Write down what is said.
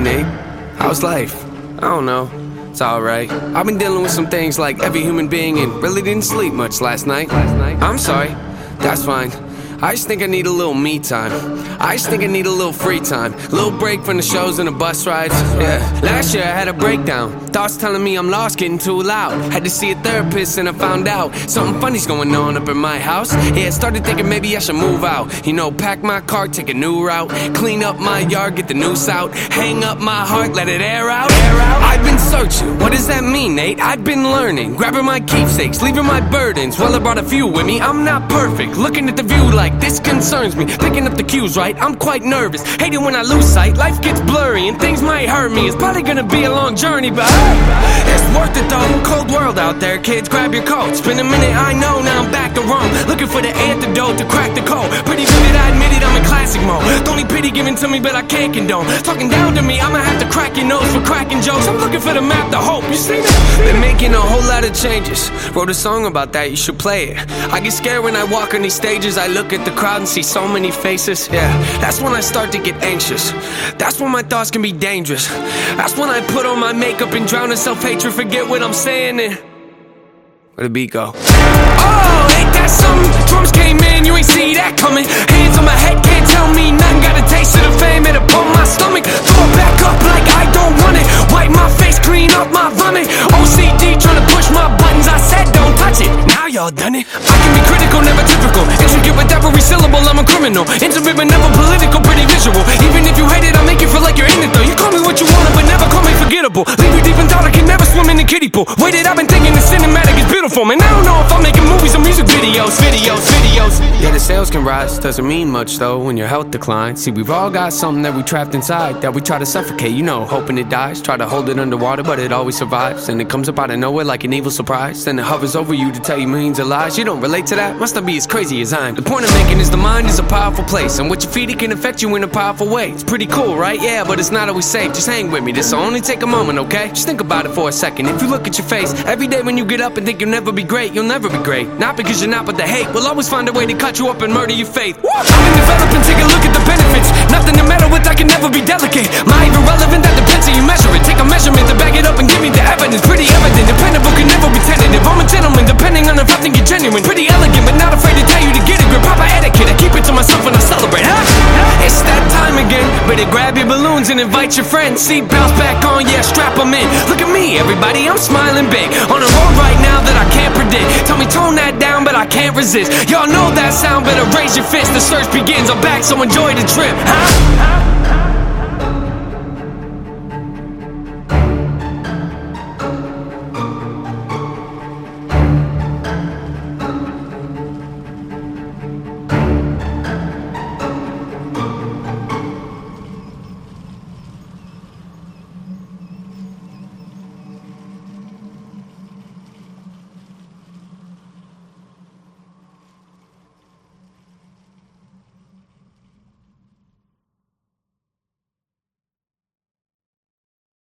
Nate. How's life? I don't know. It's alright. I've been dealing with some things like every human being and really didn't sleep much last night. I'm sorry. That's fine. I just think I need a little me time. I just think I need a little free time. Little break from the shows and the bus rides. Yeah. Last year I had a breakdown. Thoughts telling me I'm lost, getting too loud. Had to see a therapist and I found out something funny's going on up in my house. Yeah, started thinking maybe I should move out. You know, pack my car, take a new route. Clean up my yard, get the noose out. Hang up my heart, let it air out. Air out. I've been searching. What does that mean, Nate? I've been learning. Grabbing my keepsakes, leaving my burdens. Well, I brought a few with me. I'm not perfect. Looking at the view like this concerns me. Picking up the cues right, I'm quite nervous. Hate it when I lose sight, life gets blurry and things might hurt me. It's probably gonna be a long journey, but it's worth it though. Cold world out there, kids, grab your coat. Been a minute, I know, now I'm back to Rome. Looking for the antidote to crack the code. Pretty Don't pity given to me, but I can't condone. Talking down to me, I'ma have to crack your nose for cracking jokes. I'm looking for the map to hope. You see me? Been making a whole lot of changes. Wrote a song about that, you should play it. I get scared when I walk on these stages. I look at the crowd and see so many faces. Yeah, that's when I start to get anxious. That's when my thoughts can be dangerous. That's when I put on my makeup and drown in self hatred. Forget what I'm saying and. Where the beat go? Ain't that? Drums came in, you ain't see that coming. Hands on my head, can't tell me. Got a taste of the fame, it'll my stomach. Throw it back up like I don't want it. Wipe my face, clean up my vomit. OCD trying to push my buttons. I said don't touch it. Now y'all done it. I can be critical, never typical. Intricate with every syllable, I'm a criminal. Intimate but never political, pretty visual. Even if you hate it, I make you feel like you're in it though. You call me what you want, but never call me forgettable. Leave you deep in thought, I can never swim in the kiddie pool. Waited, I've been beautiful, man. I don't know if I'm making movies or music videos, videos, videos. Yeah, the sales can rise, doesn't mean much though when your health declines. See, we've all got something that we trapped inside that we try to suffocate, you know, hoping it dies. Try to hold it underwater, but it always survives. And it comes up out of nowhere like an evil surprise. Then it hovers over you to tell you millions of lies. You don't relate to that? Must not be as crazy as I'm. The point I'm making is the mind is a powerful place, and what you feed it can affect you in a powerful way. It's pretty cool, right? Yeah, but it's not always safe. Just hang with me. This'll only take a moment, okay? Just think about it for a second. If you look at your face every day when you get up and think you'll never be great, you'll never be great. Not because you're not, but the hate will always find a way to cut you up and murder your faith. I've been developing, take a look at the benefits. Nothing to meddle with, I can never be delicate. My even relevant, that depends how you measure it. Take a measurement to back it up and give me the evidence. Pretty evident, dependable can never be tentative. I'm a gentleman, depending on if I think you're genuine. Pretty elegant, but not afraid to tell you to get a grip. Proper etiquette, I keep it to myself when I celebrate. Huh? It's that time again. Better grab your balloons and invite your friends. Seat belts back on, yeah, strap them in. Look at me, everybody, I'm smiling big. On a road right now that I can't predict. Tell me tone that down, but I can't resist. Y'all know that sound, better raise your fist. The search begins, I'm back, so enjoy the trip. Huh?